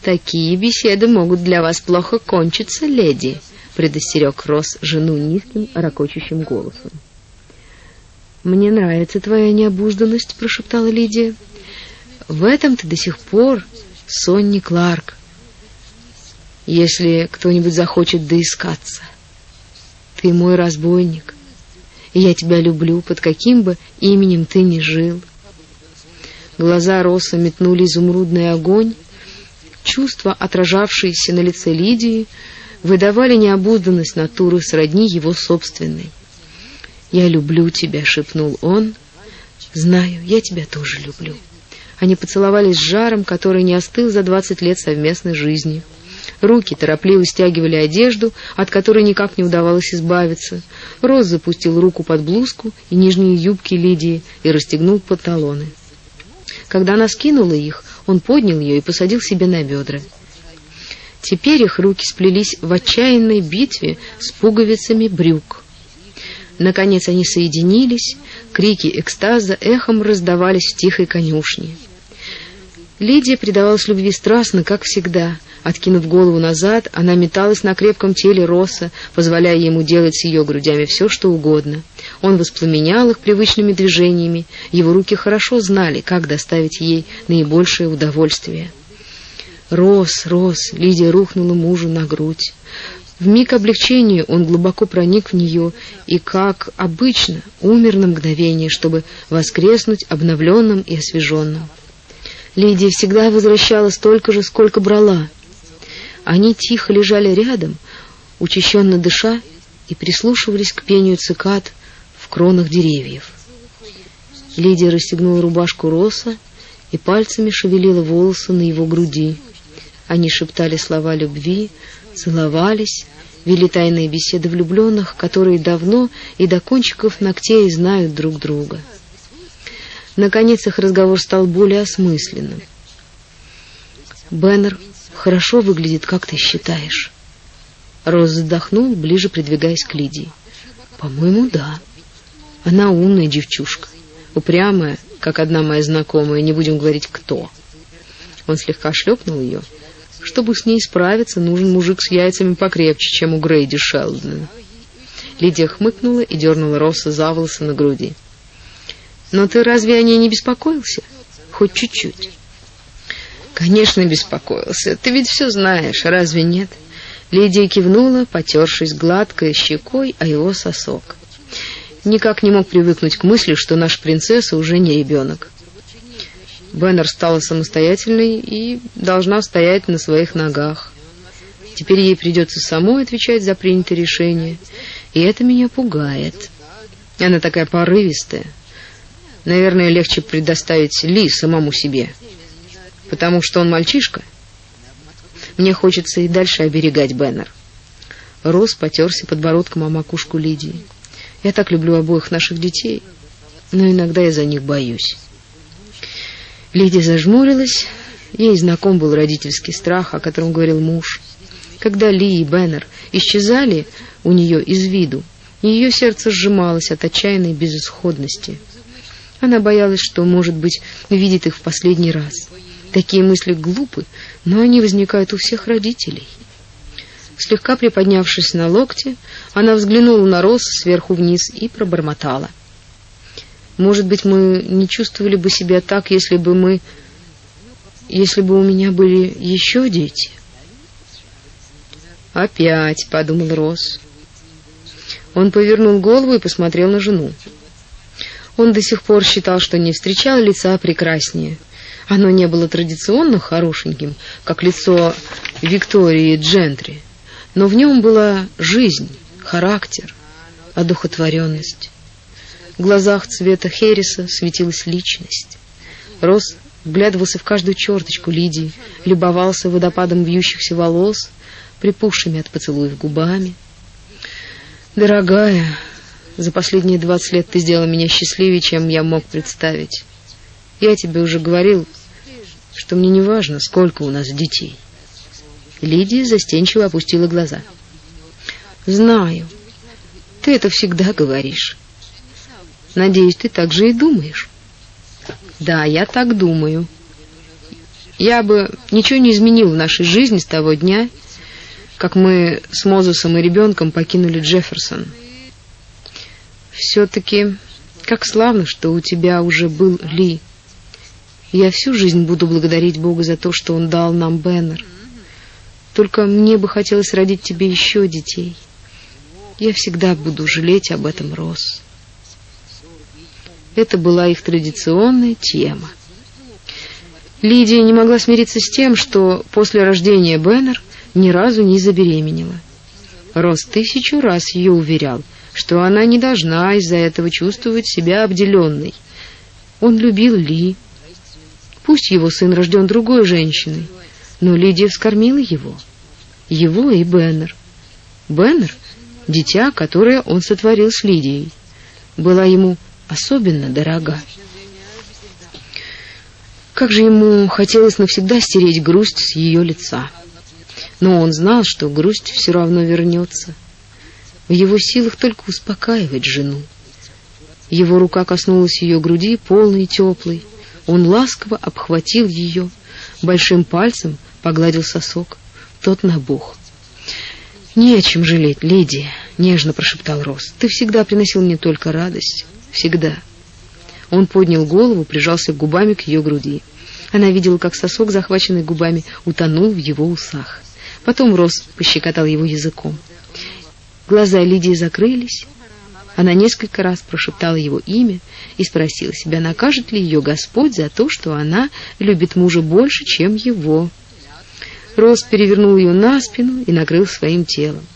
«Такие беседы могут для вас плохо кончиться, леди», — предостерег Росс жену низким, ракочущим голосом. «Мне нравится твоя необузданность», — прошептала Лидия. «В этом ты до сих пор Сонни Кларк. Если кто-нибудь захочет доискаться. Ты мой разбойник, я тебя люблю, под каким бы именем ты ни жил. Глаза Роса метнули изумрудный огонь. Чувства, отражавшиеся на лице Лидии, выдавали необузданность натуры сродни его собственной. «Я люблю тебя», — шепнул он. «Знаю, я тебя тоже люблю». Они поцеловались с жаром, который не остыл за двадцать лет совместной жизни. Руки торопливо стягивали одежду, от которой никак не удавалось избавиться. Роз запустил руку под блузку и нижние юбки Лидии и расстегнул панталоны. Когда она скинула их, он поднял ее и посадил себе на бедра. Теперь их руки сплелись в отчаянной битве с пуговицами брюк. Наконец они соединились, крики экстаза эхом раздавались в тихой конюшне. Лидия предавалась любви страстно, как всегда. Откинув голову назад, она металась на крепком теле Росса, позволяя ему делать с ее грудями все, что угодно. Он воспламенял их привычными движениями, его руки хорошо знали, как доставить ей наибольшее удовольствие. Рос, Рос, Лидия рухнула мужу на грудь. В миг облегчения он глубоко проник в нее и, как обычно, умер на мгновение, чтобы воскреснуть обновленным и освеженным. Лидия всегда возвращала столько же, сколько брала. Они тихо лежали рядом, учащенно дыша, и прислушивались к пению цикад в кронах деревьев. Лидия расстегнула рубашку Роса и пальцами шевелила волосы на его груди. Они шептали слова любви, целовались, вели тайные беседы влюбленных, которые давно и до кончиков ногтей знают друг друга. Наконец их разговор стал более осмысленным. Беннер хорошо выглядит, как ты считаешь. Роз вздохнул, ближе придвигаясь к Лидии. По-моему, да. Она умная девчушка, упрямая, как одна моя знакомая, не будем говорить кто. Он слегка шлепнул ее, Чтобы с ней справиться, нужен мужик с яйцами покрепче, чем у Грейди Шелдона. Лидия хмыкнула и дернула Росса за волосы на груди. «Но ты разве о ней не беспокоился? Хоть чуть-чуть?» «Конечно, беспокоился. Ты ведь все знаешь, разве нет?» Лидия кивнула, потершись гладкой щекой о его сосок. Никак не мог привыкнуть к мысли, что наша принцесса уже не ребенок. Беннер стала самостоятельной и должна стоять на своих ногах. Теперь ей придется самой отвечать за принятое решение, и это меня пугает. Она такая порывистая. Наверное, легче предоставить Ли самому себе, потому что он мальчишка. Мне хочется и дальше оберегать Беннер. Рос потерся подбородком о макушку Лидии. Я так люблю обоих наших детей, но иногда я за них боюсь. Лидия зажмурилась. Ей знаком был родительский страх, о котором говорил муж. Когда Ли и Беннер исчезали у нее из виду, ее сердце сжималось от отчаянной безысходности. Она боялась, что, может быть, увидит их в последний раз. Такие мысли глупы, но они возникают у всех родителей. Слегка приподнявшись на локте, она взглянула на Рос сверху вниз и пробормотала. Может быть, мы не чувствовали бы себя так, если бы мы... Если бы у меня были еще дети. Опять, — подумал Рос. Он повернул голову и посмотрел на жену. Он до сих пор считал, что не встречал лица прекраснее. Оно не было традиционно хорошеньким, как лицо Виктории Джентри, но в нем была жизнь, характер, одухотворенность. В глазах цвета Хереса светилась личность. Рос вглядывался в каждую черточку Лидии, любовался водопадом вьющихся волос, припухшими от поцелуев губами. «Дорогая, за последние двадцать лет ты сделала меня счастливее, чем я мог представить. Я тебе уже говорил, что мне не важно, сколько у нас детей». Лидия застенчиво опустила глаза. «Знаю, ты это всегда говоришь». Надеюсь, ты так же и думаешь. Да, я так думаю. Я бы ничего не изменил в нашей жизни с того дня, как мы с Мозесом и ребенком покинули Джефферсон. Все-таки, как славно, что у тебя уже был Ли. Я всю жизнь буду благодарить Бога за то, что Он дал нам Беннер. Только мне бы хотелось родить тебе еще детей. Я всегда буду жалеть об этом, Росс. Это была их традиционная тема. Лидия не могла смириться с тем, что после рождения Беннер ни разу не забеременела. Рос тысячу раз ее уверял, что она не должна из-за этого чувствовать себя обделенной. Он любил Ли. Пусть его сын рожден другой женщиной, но Лидия вскормила его. Его и Беннер. Беннер — дитя, которое он сотворил с Лидией. Была ему особенно дорога. Как же ему хотелось навсегда стереть грусть с ее лица. Но он знал, что грусть все равно вернется. В его силах только успокаивать жену. Его рука коснулась ее груди, полной и теплой. Он ласково обхватил ее, большим пальцем погладил сосок. Тот набух. «Не о жалеть, леди», — нежно прошептал Рос. «Ты всегда приносил мне только радость». Всегда. Он поднял голову, прижался губами к ее груди. Она видела, как сосок, захваченный губами, утонул в его усах. Потом Рос пощекотал его языком. Глаза Лидии закрылись. Она несколько раз прошептала его имя и спросила себя, накажет ли ее Господь за то, что она любит мужа больше, чем его. Рос перевернул ее на спину и накрыл своим телом.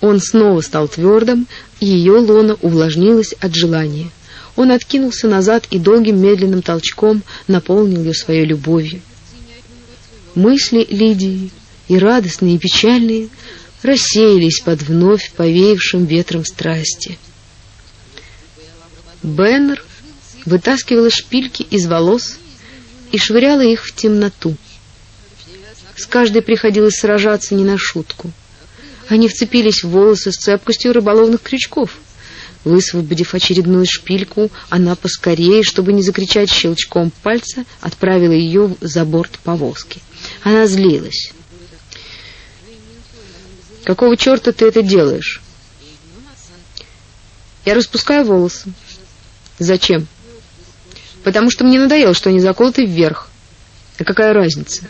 Он снова стал твердым, и ее лона увлажнилась от желания. Он откинулся назад и долгим медленным толчком наполнил ее своей любовью. Мысли Лидии, и радостные, и печальные, рассеялись под вновь повеявшим ветром страсти. Беннер вытаскивала шпильки из волос и швыряла их в темноту. С каждой приходилось сражаться не на шутку — они вцепились в волосы с цепкостью рыболовных крючков. Высвободив очередную шпильку, она поскорее, чтобы не закричать щелчком пальца, отправила ее за борт повозки. Она злилась. «Какого черта ты это делаешь?» «Я распускаю волосы». «Зачем?» «Потому что мне надоело, что они заколоты вверх». «А какая разница?»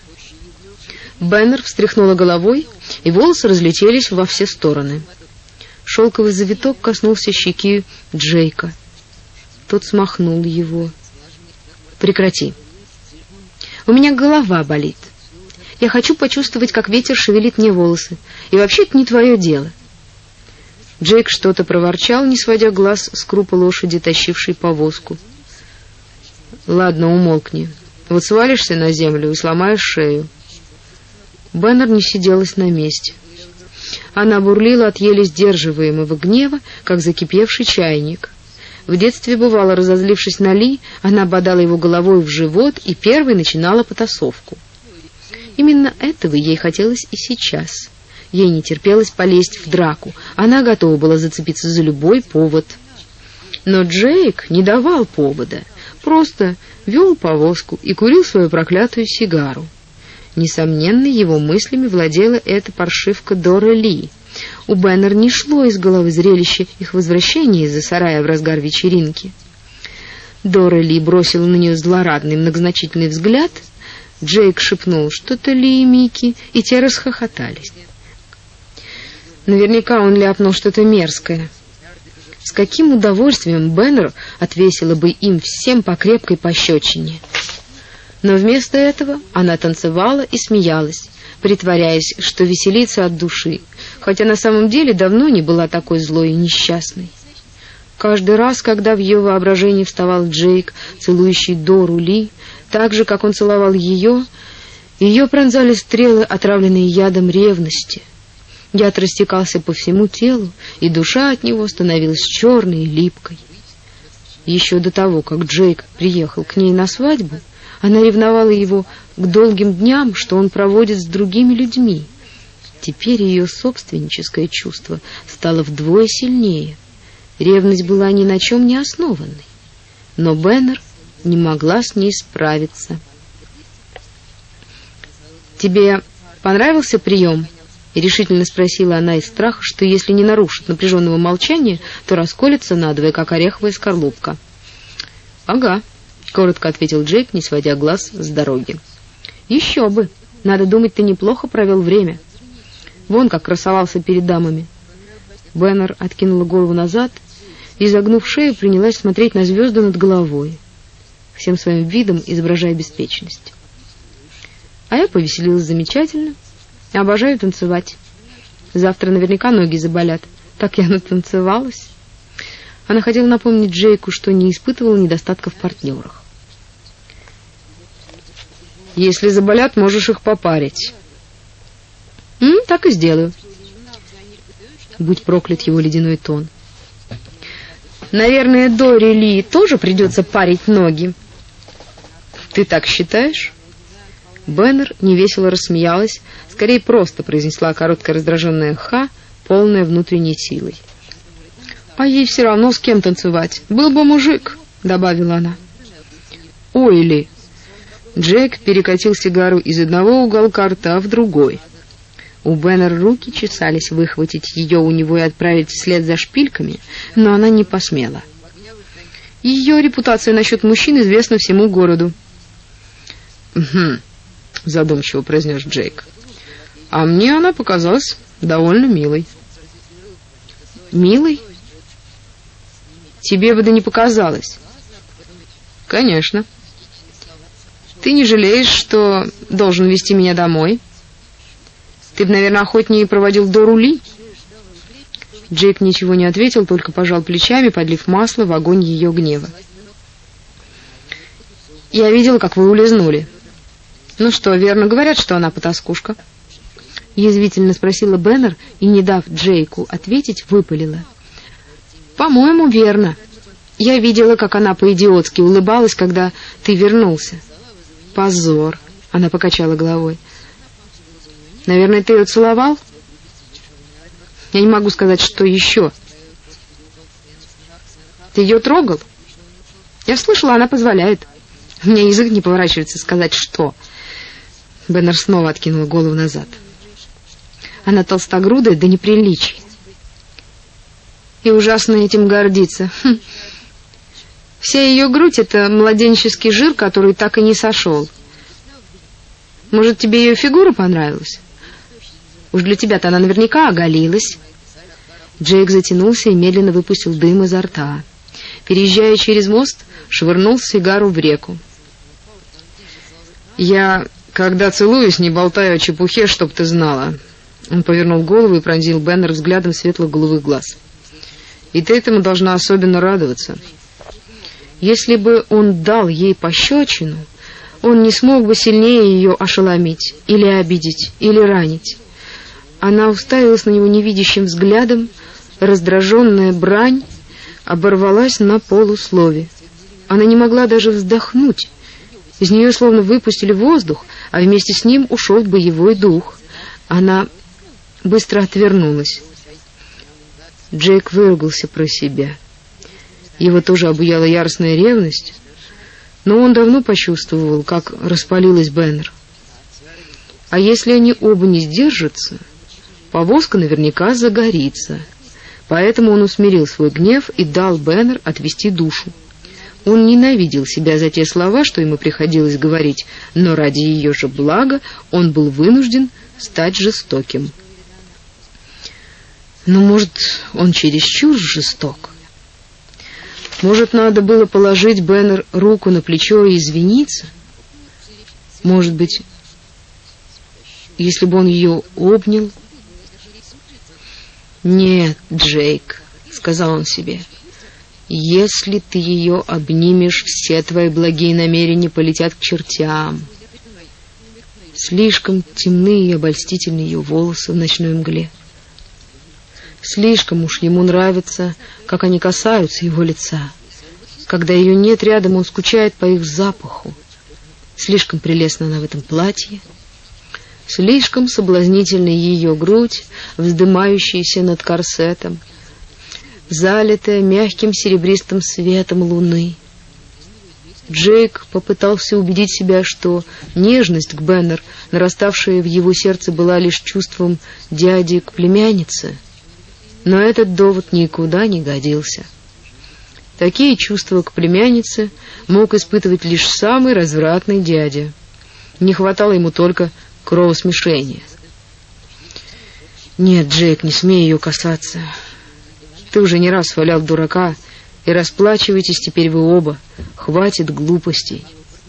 Беннер встряхнула головой, и волосы разлетелись во все стороны. Шелковый завиток коснулся щеки Джейка. Тот смахнул его. «Прекрати. У меня голова болит. Я хочу почувствовать, как ветер шевелит мне волосы. И вообще это не твое дело». Джейк что-то проворчал, не сводя глаз с крупа лошади, тащившей повозку. «Ладно, умолкни. Вот свалишься на землю и сломаешь шею». Беннер не сиделась на месте. Она бурлила от еле сдерживаемого гнева, как закипевший чайник. В детстве бывало, разозлившись на Ли, она бодала его головой в живот и первой начинала потасовку. Именно этого ей хотелось и сейчас. Ей не терпелось полезть в драку. Она готова была зацепиться за любой повод. Но Джейк не давал повода, просто вел повозку и курил свою проклятую сигару. Несомненно, его мыслями владела эта паршивка Дора Ли. У Беннер не шло из головы зрелище их возвращения из-за сарая в разгар вечеринки. Дора Ли бросила на нее злорадный многозначительный взгляд. Джейк шепнул что-то Ли и Микки, и те расхохотались. Наверняка он ляпнул что-то мерзкое. С каким удовольствием Беннер отвесила бы им всем по крепкой пощечине. Но вместо этого она танцевала и смеялась, притворяясь, что веселится от души, хотя на самом деле давно не была такой злой и несчастной. Каждый раз, когда в ее воображении вставал Джейк, целующий Дору Ли, так же, как он целовал ее, ее пронзали стрелы, отравленные ядом ревности. Яд растекался по всему телу, и душа от него становилась черной и липкой. Еще до того, как Джейк приехал к ней на свадьбу, она ревновала его к долгим дням, что он проводит с другими людьми. Теперь ее собственническое чувство стало вдвое сильнее. Ревность была ни на чем не основанной. Но Беннер не могла с ней справиться. «Тебе понравился прием?» — решительно спросила она из страха, что если не нарушит напряженного молчания, то расколется надвое, как ореховая скорлупка. «Ага», коротко ответил Джейк, не сводя глаз с дороги. «Еще бы. Надо думать, ты неплохо провел время. Вон как красовался перед дамами. Беннер откинула голову назад и, загнув шею, принялась смотреть на звезды над головой, всем своим видом изображая беспечность. А я повеселилась замечательно. Обожаю танцевать. Завтра наверняка ноги заболят. Так я натанцевалась. Она хотела напомнить Джейку, что не испытывала недостатка в партнерах. Если заболят, можешь их попарить. М, так и сделаю. Будь проклят его ледяной тон. Наверное, Дори Ли тоже придется парить ноги. Ты так считаешь? Беннер невесело рассмеялась, скорее просто произнесла короткое раздраженное «ха», полное внутренней силой. «А ей все равно с кем танцевать. Был бы мужик», — добавила она. «Ой ли!» Джек перекатил сигару из одного уголка рта в другой. У Беннер руки чесались выхватить ее у него и отправить вслед за шпильками, но она не посмела. Ее репутация насчет мужчин известна всему городу. «Угу», — задумчиво произнес Джейк. «А мне она показалась довольно милой». «Милой? Тебе бы да не показалось». «Конечно». Ты не жалеешь, что должен вести меня домой? Ты бы, наверное, охотнее проводил до рули. Джейк ничего не ответил, только пожал плечами, подлив масло в огонь ее гнева. Я видел, как вы улизнули. Ну что, верно говорят, что она потаскушка? Язвительно спросила Беннер и, не дав Джейку ответить, выпалила. По-моему, верно. Я видела, как она по-идиотски улыбалась, когда ты вернулся. Позор. Она покачала головой. Наверное, ты ее целовал? Я не могу сказать, что еще. Ты ее трогал? Я слышала, она позволяет. У меня язык не поворачивается сказать, что. Беннер снова откинул голову назад. Она толстогрудая до неприличий. И ужасно этим гордится. Хм. Вся ее грудь — это младенческий жир, который так и не сошел. Может, тебе ее фигура понравилась? Уж для тебя-то она наверняка оголилась. Джейк затянулся и медленно выпустил дым изо рта. Переезжая через мост, швырнул сигару в реку. «Я, когда целуюсь, не болтаю о чепухе, чтоб ты знала». Он повернул голову и пронзил Беннер взглядом светлых голубых глаз. «И ты этому должна особенно радоваться. Если бы он дал ей пощечину, он не смог бы сильнее ее ошеломить, или обидеть, или ранить. Она уставилась на него невидящим взглядом, раздраженная брань оборвалась на полуслове. Она не могла даже вздохнуть. Из нее словно выпустили воздух, а вместе с ним ушел боевой дух. Она быстро отвернулась. Джейк выругался про себя. Его тоже обуяла яростная ревность, но он давно почувствовал, как распалилась Беннер. А если они оба не сдержатся, повозка наверняка загорится. Поэтому он усмирил свой гнев и дал Беннер отвести душу. Он ненавидел себя за те слова, что ему приходилось говорить, но ради ее же блага он был вынужден стать жестоким. Но, может, он чересчур жесток? Может, надо было положить Беннер руку на плечо и извиниться? Может быть, если бы он ее обнял? Нет, Джейк, сказал он себе. Если ты ее обнимешь, все твои благие намерения полетят к чертям. Слишком темны и обольстительны ее волосы в ночной мгле. Слишком уж ему нравится, как они касаются его лица. Когда ее нет рядом, он скучает по их запаху. Слишком прелестна она в этом платье. Слишком соблазнительна ее грудь, вздымающаяся над корсетом, залитая мягким серебристым светом луны. Джейк попытался убедить себя, что нежность к Беннер, нараставшая в его сердце, была лишь чувством дяди к племяннице — но этот довод никуда не годился. Такие чувства к племяннице мог испытывать лишь самый развратный дядя. Не хватало ему только кровосмешения. Нет, Джейк, не смей ее касаться. Ты уже не раз валял дурака, и расплачивайтесь теперь вы оба. Хватит глупостей.